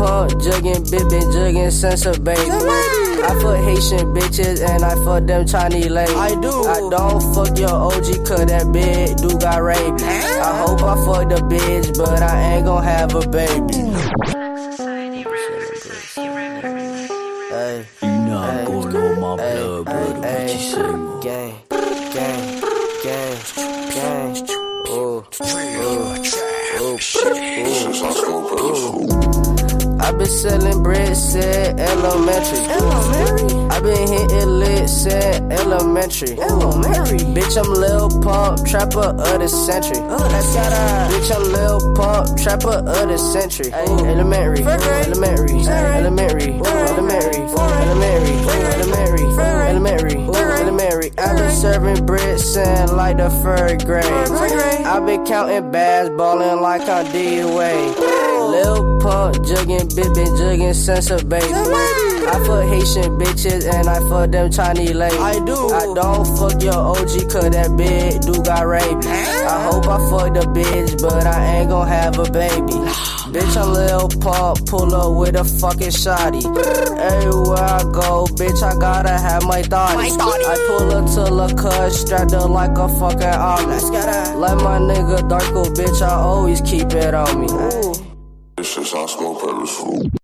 pump, jugging, bippin', jugging since a baby. I fuck Haitian bitches and I fuck them Chinese ladies. I do. I don't fuck your OG cause that bitch do got rabies. I hope I fuck the bitch, but I ain't gon' have a baby. Hey, You not Hey. going on my blood, brother. What you say, man? gang, gang, gang, gang. Ooh, ooh, ooh, ooh. I been selling bread, said elementary. Elementary. I been hitting lit, said elementary. Elementary. Bitch, I'm Lil Pump, trapper of the century. Oh, that's got a. Bitch, I'm Lil Pump, trapper of the century. Elementary, grade. elementary, Second. elementary, elementary, elementary, elementary, elementary, elementary. I been serving bread, saying like the third grade. I been counting bags, balling like I'm D-Wade. Lil Pump, jugging, bippin', jugging since a baby. I fuck Haitian bitches and I fuck them Chinese ladies. I do. I don't fuck your OG cause that bitch do got rabies. I hope I fuck the bitch, but I ain't gon' have a baby. bitch, I'm Lil Pump, pull up with a fucking shotty. Everywhere I go, bitch, I gotta have my. Thotties. I pull up to La Cuz, strapped up like a fucking gotta- Like my nigga Darko, oh, bitch, I always keep it on me. This is Oscar Periscope.